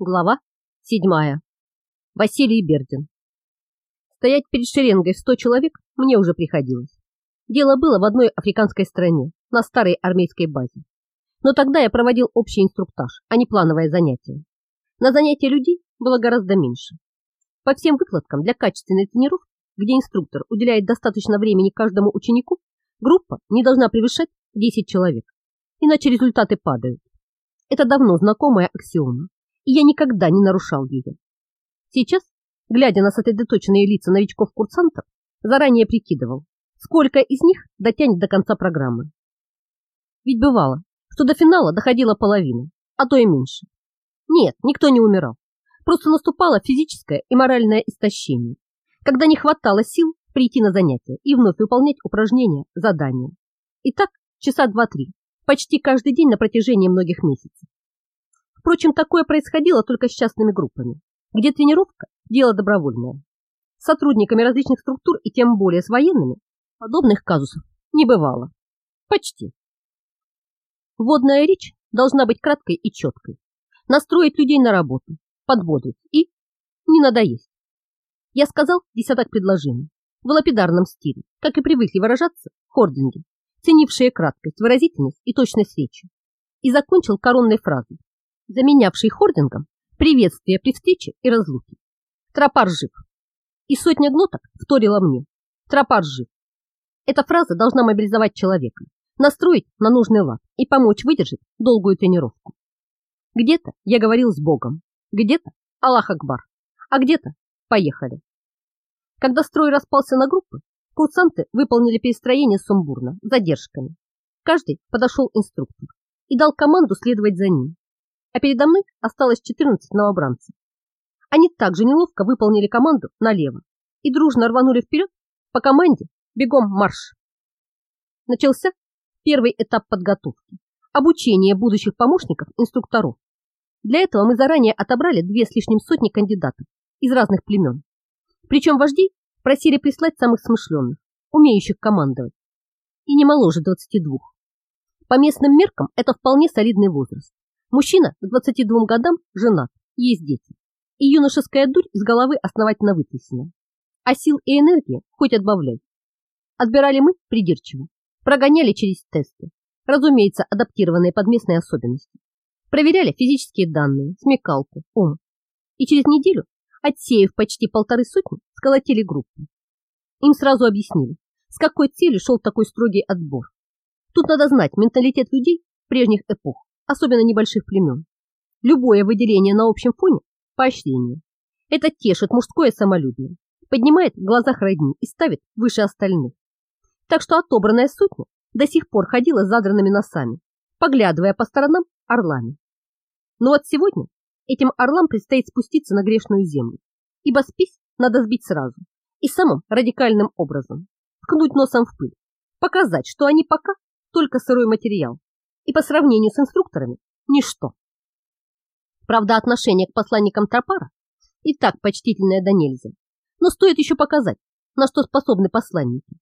Глава седьмая. Василий Бердин. Стоять перед шеренгой в сто человек мне уже приходилось. Дело было в одной африканской стране, на старой армейской базе. Но тогда я проводил общий инструктаж, а не плановое занятие. На занятия людей было гораздо меньше. По всем выкладкам для качественной тренировки, где инструктор уделяет достаточно времени каждому ученику, группа не должна превышать 10 человек, иначе результаты падают. Это давно знакомая аксиома и я никогда не нарушал ее. Сейчас, глядя на сосредоточенные лица новичков-курсантов, заранее прикидывал, сколько из них дотянет до конца программы. Ведь бывало, что до финала доходила половина, а то и меньше. Нет, никто не умирал. Просто наступало физическое и моральное истощение, когда не хватало сил прийти на занятия и вновь выполнять упражнения, задания. И так часа два-три, почти каждый день на протяжении многих месяцев. Впрочем, такое происходило только с частными группами, где тренировка – дело добровольное. С сотрудниками различных структур и тем более с военными подобных казусов не бывало. Почти. Вводная речь должна быть краткой и четкой. Настроить людей на работу, подбодрить и не надоесть. Я сказал десяток предложений в лапидарном стиле, как и привыкли выражаться хординги, ценившие краткость, выразительность и точность речи, и закончил коронной фразой заменявший хордингом приветствие при встрече и разлуке. Тропар жив. И сотня глоток вторила мне. Тропар жив. Эта фраза должна мобилизовать человека, настроить на нужный лад и помочь выдержать долгую тренировку. Где-то я говорил с Богом, где-то Аллах Акбар, а где-то поехали. Когда строй распался на группы, курсанты выполнили перестроение сумбурно, задержками. Каждый подошел инструктор и дал команду следовать за ним а передо мной осталось 14 новобранцев. Они также неловко выполнили команду налево и дружно рванули вперед по команде «Бегом марш!». Начался первый этап подготовки – обучение будущих помощников инструкторов. Для этого мы заранее отобрали две с лишним сотни кандидатов из разных племен. Причем вождей просили прислать самых смышленных, умеющих командовать, и не моложе 22. По местным меркам это вполне солидный возраст. Мужчина к 22 годам женат, есть дети. И юношеская дурь из головы основательно вытрясена. А сил и энергии хоть отбавляй. Отбирали мы придирчиво. Прогоняли через тесты. Разумеется, адаптированные под местные особенности. Проверяли физические данные, смекалку, ум. И через неделю, отсеяв почти полторы сотни, сколотили группу. Им сразу объяснили, с какой целью шел такой строгий отбор. Тут надо знать менталитет людей прежних эпох особенно небольших племен. Любое выделение на общем фоне – поощрение. Это тешит мужское самолюбие, поднимает в глазах родни и ставит выше остальных. Так что отобранная сотня до сих пор ходила с задранными носами, поглядывая по сторонам орлами. Но вот сегодня этим орлам предстоит спуститься на грешную землю, ибо спись надо сбить сразу и самым радикальным образом ткнуть носом в пыль, показать, что они пока только сырой материал, и по сравнению с инструкторами – ничто. Правда, отношение к посланникам Тропара и так почтительное до нельзя, но стоит еще показать, на что способны посланники.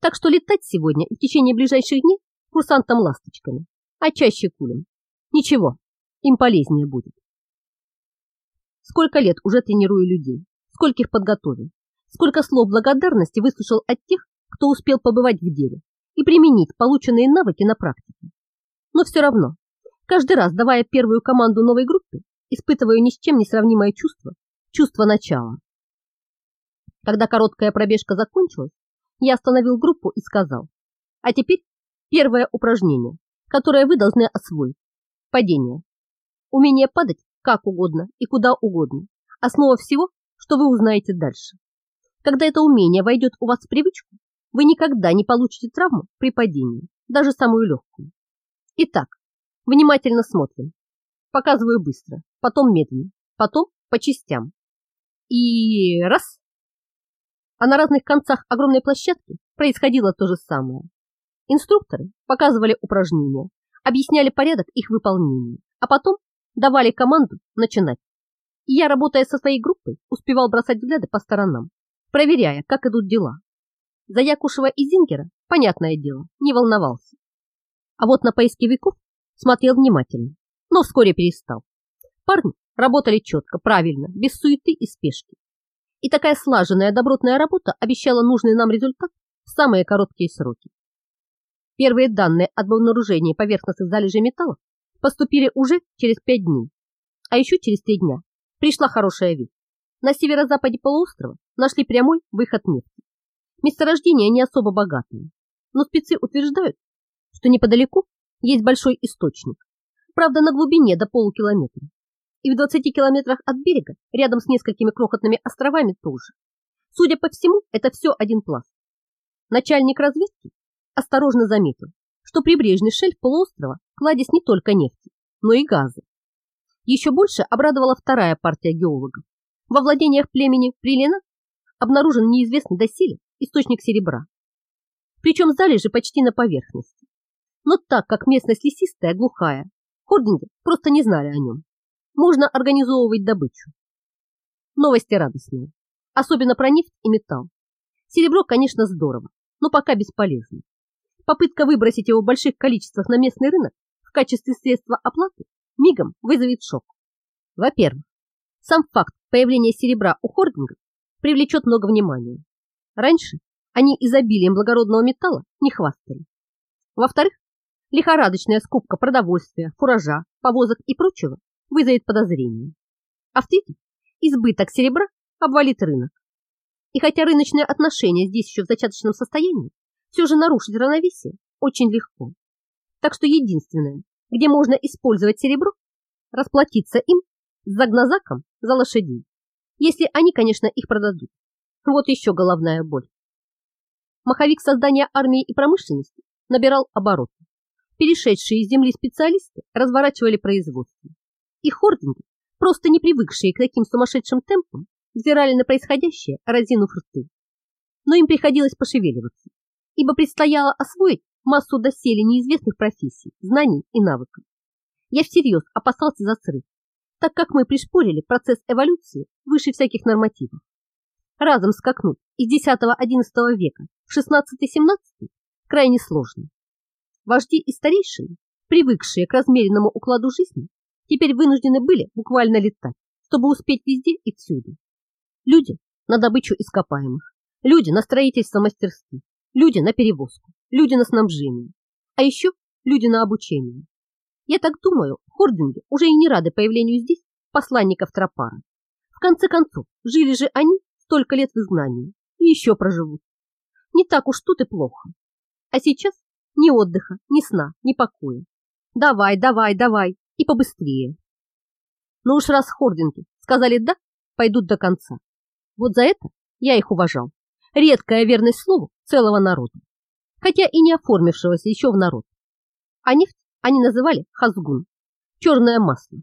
Так что летать сегодня и в течение ближайших дней курсантам ласточками, а чаще кулем. Ничего, им полезнее будет. Сколько лет уже тренирую людей, скольких подготовил, сколько слов благодарности выслушал от тех, кто успел побывать в деле и применить полученные навыки на практике. Но все равно, каждый раз, давая первую команду новой группе, испытываю ни с чем не сравнимое чувство, чувство начала. Когда короткая пробежка закончилась, я остановил группу и сказал, а теперь первое упражнение, которое вы должны освоить. Падение. Умение падать как угодно и куда угодно. Основа всего, что вы узнаете дальше. Когда это умение войдет у вас в привычку, вы никогда не получите травму при падении, даже самую легкую. Итак, внимательно смотрим. Показываю быстро, потом медленно, потом по частям. И раз. А на разных концах огромной площадки происходило то же самое. Инструкторы показывали упражнения, объясняли порядок их выполнения, а потом давали команду начинать. И я, работая со своей группой, успевал бросать взгляды по сторонам, проверяя, как идут дела. За Якушева и Зингера, понятное дело, не волновался. А вот на поисковиков смотрел внимательно, но вскоре перестал. Парни Работали четко, правильно, без суеты и спешки. И такая слаженная добротная работа обещала нужный нам результат в самые короткие сроки. Первые данные об обнаружении поверхностных залежей металла поступили уже через пять дней, а еще через три дня пришла хорошая весть. На северо-западе полуострова нашли прямой выход нефти. Месторождение не особо богатое, но спецы утверждают, что неподалеку есть большой источник, правда на глубине до полукилометра. И в 20 километрах от берега, рядом с несколькими крохотными островами тоже. Судя по всему, это все один пласт. Начальник разведки осторожно заметил, что прибрежный шельф полуострова кладезь не только нефти, но и газы. Еще больше обрадовала вторая партия геологов. Во владениях племени Прилина обнаружен неизвестный доселе источник серебра. Причем залежи почти на поверхности. Но так как местность лесистая, глухая, хординги просто не знали о нем. Можно организовывать добычу. Новости радостные, особенно про нефть и металл. Серебро, конечно, здорово, но пока бесполезно. Попытка выбросить его в больших количествах на местный рынок в качестве средства оплаты мигом вызовет шок. Во-первых, сам факт появления серебра у хордингов привлечет много внимания. Раньше они изобилием благородного металла не хвастали. Во-вторых, лихорадочная скупка продовольствия, фуража, повозок и прочего вызовет подозрения. А в-третьих, избыток серебра обвалит рынок. И хотя рыночные отношения здесь еще в зачаточном состоянии, все же нарушить равновесие очень легко. Так что единственное, где можно использовать серебро, расплатиться им с загнозаком за лошадей, если они, конечно, их продадут. Вот еще головная боль. Маховик создания армии и промышленности набирал обороты. Перешедшие из земли специалисты разворачивали производство. И хординги, просто не привыкшие к таким сумасшедшим темпам, взирали на происходящее, разинув рты. Но им приходилось пошевеливаться, ибо предстояло освоить массу доселе неизвестных профессий, знаний и навыков. Я всерьез опасался за срыв, так как мы пришпорили процесс эволюции выше всяких нормативов. Разом скакнуть из X-XI века в XVI-XVII крайне сложно. Вожди и старейшины, привыкшие к размеренному укладу жизни, теперь вынуждены были буквально летать, чтобы успеть везде и всюду. Люди на добычу ископаемых, люди на строительство мастерских, люди на перевозку, люди на снабжение, а еще люди на обучение. Я так думаю, хординги уже и не рады появлению здесь посланников Тропара. В конце концов, жили же они столько лет в изгнании и еще проживут. Не так уж тут и плохо. А сейчас ни отдыха, ни сна, ни покоя. Давай, давай, давай, и побыстрее. Но уж раз хординги сказали «да», пойдут до конца. Вот за это я их уважал. Редкая верность слову целого народа, хотя и не оформившегося еще в народ. А нефть они называли хазгун, черное масло.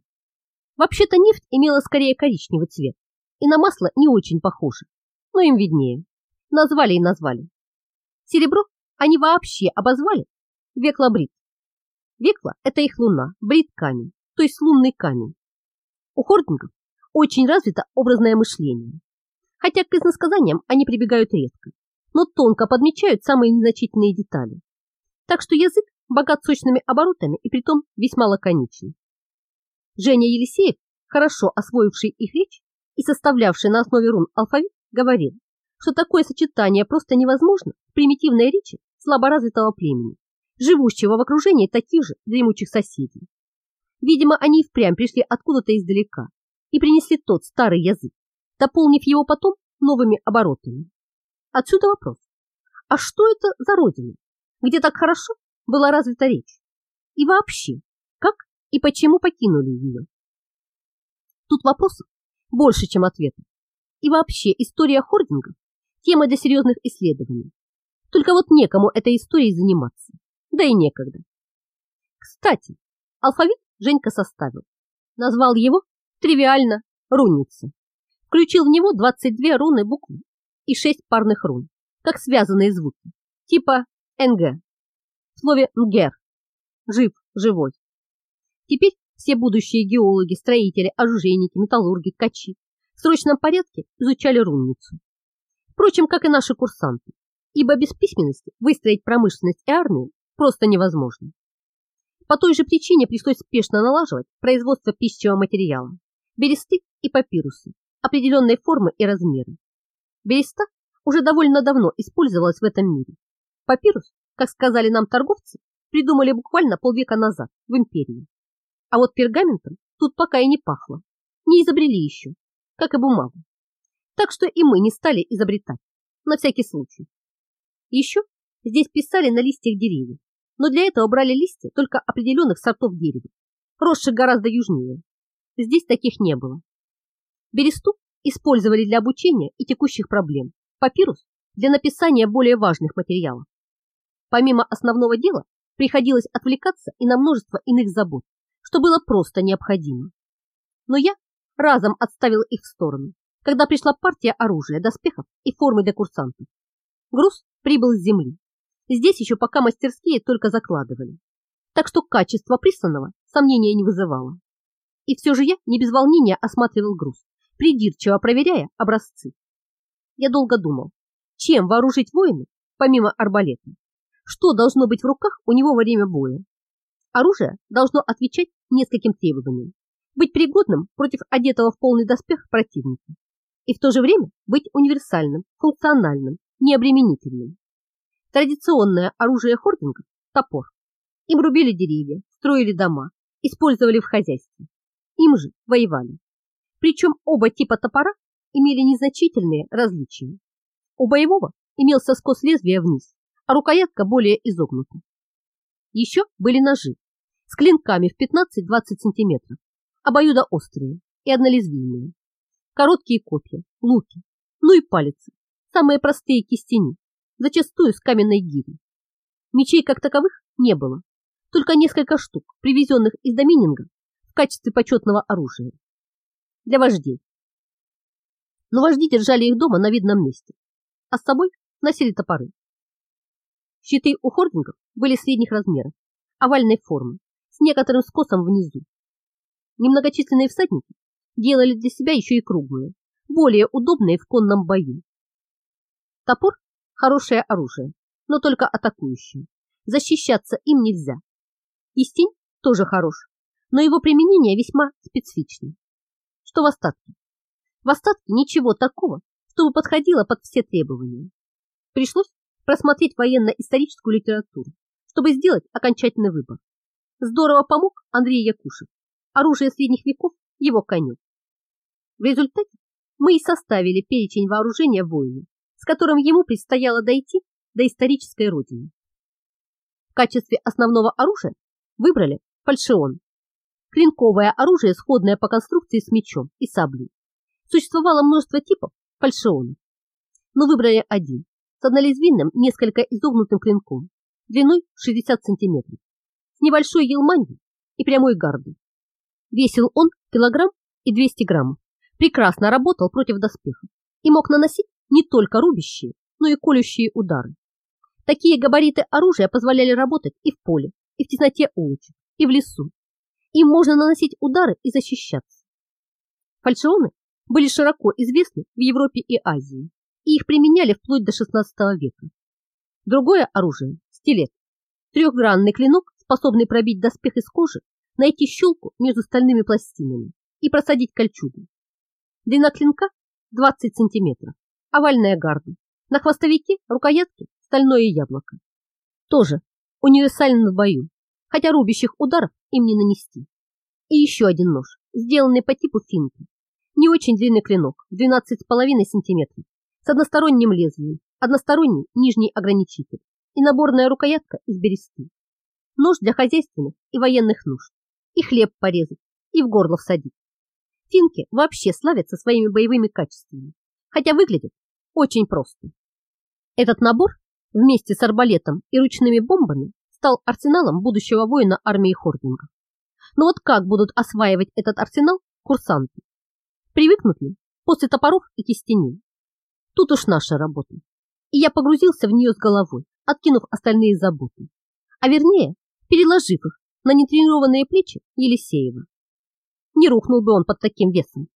Вообще-то нефть имела скорее коричневый цвет, и на масло не очень похоже, но им виднее. Назвали и назвали. Серебро они вообще обозвали веклобрит. Векла – это их луна, брит камень, то есть лунный камень. У хордингов очень развито образное мышление. Хотя к износказаниям они прибегают редко, но тонко подмечают самые незначительные детали. Так что язык богат сочными оборотами и притом весьма лаконичен. Женя Елисеев, хорошо освоивший их речь и составлявший на основе рун алфавит, говорил, что такое сочетание просто невозможно в примитивной речи слаборазвитого племени, живущего в окружении таких же дремучих соседей. Видимо, они и впрямь пришли откуда-то издалека и принесли тот старый язык, дополнив его потом новыми оборотами. Отсюда вопрос. А что это за родина, где так хорошо была развита речь? И вообще, как и почему покинули ее? Тут вопросов больше, чем ответов. И вообще, история хординга – тема для серьезных исследований. Только вот некому этой историей заниматься, да и некогда. Кстати, алфавит Женька составил. Назвал его тривиально руница. Включил в него 22 руны буквы и 6 парных рун, как связанные звуки, типа НГ. В слове НГЕР – жив, живой. Теперь все будущие геологи, строители, оружейники, металлурги, ткачи в срочном порядке изучали рунницу. Впрочем, как и наши курсанты, ибо без письменности выстроить промышленность и армию просто невозможно. По той же причине пришлось спешно налаживать производство пищевого материала, бересты и папирусы определенной формы и размера. Береста уже довольно давно использовалась в этом мире. Папирус, как сказали нам торговцы, придумали буквально полвека назад в империи. А вот пергаментом тут пока и не пахло. Не изобрели еще, как и бумагу. Так что и мы не стали изобретать, на всякий случай. Еще здесь писали на листьях деревьев, но для этого брали листья только определенных сортов дерева, росших гораздо южнее. Здесь таких не было. Бересту использовали для обучения и текущих проблем, папирус для написания более важных материалов. Помимо основного дела, приходилось отвлекаться и на множество иных забот, что было просто необходимо. Но я разом отставил их в сторону, когда пришла партия оружия, доспехов и формы для курсантов. Груз прибыл с земли. Здесь еще пока мастерские только закладывали. Так что качество присланного сомнения не вызывало. И все же я не без волнения осматривал груз, придирчиво проверяя образцы. Я долго думал, чем вооружить воина, помимо арбалета. Что должно быть в руках у него во время боя? Оружие должно отвечать нескольким требованиям. Быть пригодным против одетого в полный доспех противника. И в то же время быть универсальным, функциональным, необременительным. Традиционное оружие хордингов – топор. Им рубили деревья, строили дома, использовали в хозяйстве. Им же воевали. Причем оба типа топора имели незначительные различия. У боевого имелся скос лезвия вниз, а рукоятка более изогнута. Еще были ножи с клинками в 15-20 сантиметров, обоюдоострые и однолезвийные. Короткие копья, луки, ну и палицы, самые простые кистени, зачастую с каменной гири. Мечей как таковых не было, только несколько штук, привезенных из Домининга в качестве почетного оружия. Для вождей. Но вожди держали их дома на видном месте, а с собой носили топоры. Щиты у хордингов были средних размеров, овальной формы, с некоторым скосом внизу. Немногочисленные всадники делали для себя еще и круглые, более удобные в конном бою. Топор – хорошее оружие, но только атакующее. Защищаться им нельзя. Истинь тоже хорош, но его применение весьма специфично. Что в остатке? В остатке ничего такого, чтобы подходило под все требования. Пришлось просмотреть военно-историческую литературу, чтобы сделать окончательный выбор. Здорово помог Андрей Якушев. Оружие средних веков – его конек. В результате мы и составили перечень вооружения воина, с которым ему предстояло дойти до исторической родины. В качестве основного оружия выбрали фальшион. Клинковое оружие, сходное по конструкции с мечом и саблей. Существовало множество типов фальшионов, но выбрали один с однолезвийным, несколько изогнутым клинком, длиной 60 сантиметров, с небольшой елманью и прямой гардой. Весил он килограмм и 200 граммов, прекрасно работал против доспехов и мог наносить не только рубящие, но и колющие удары. Такие габариты оружия позволяли работать и в поле, и в тесноте улочек, и в лесу. Им можно наносить удары и защищаться. Фальшионы были широко известны в Европе и Азии и их применяли вплоть до XVI века. Другое оружие – стилет. Трехгранный клинок, способный пробить доспех из кожи, найти щелку между стальными пластинами и просадить кольчугу. Длина клинка 20 см, овальная гарда. На хвостовике рукоятки стальное яблоко. Тоже универсален в бою, хотя рубящих ударов им не нанести. И еще один нож, сделанный по типу финки. Не очень длинный клинок, 12,5 см, с односторонним лезвием, односторонний нижний ограничитель и наборная рукоятка из бересты. Нож для хозяйственных и военных нужд. И хлеб порезать, и в горло всадить. Финки вообще славятся своими боевыми качествами, хотя выглядят очень просто. Этот набор вместе с арбалетом и ручными бомбами стал арсеналом будущего воина армии Хординга. Но вот как будут осваивать этот арсенал курсанты? Привыкнут ли после топоров и кистеней? Тут уж наша работа. И я погрузился в нее с головой, откинув остальные заботы. А вернее, переложив их на нетренированные плечи Елисеева. Не рухнул бы он под таким весом.